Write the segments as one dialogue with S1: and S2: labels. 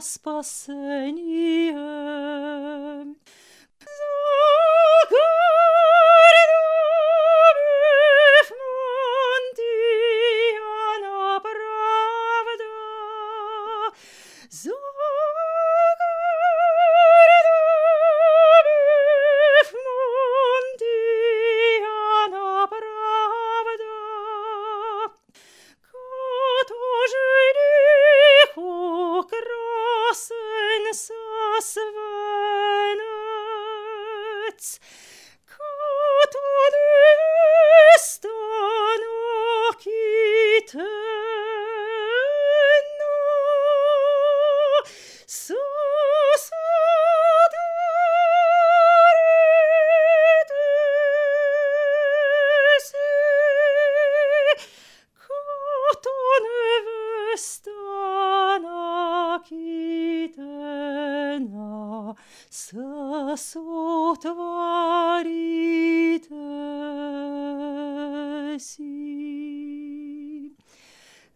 S1: спасение. das Weihnachts. Katarista nocitena, so Stop. сотворитеси.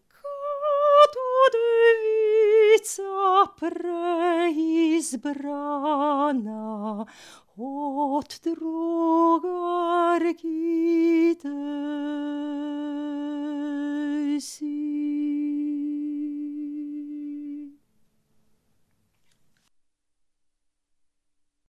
S1: Kad udivica preizbrana od drugargite,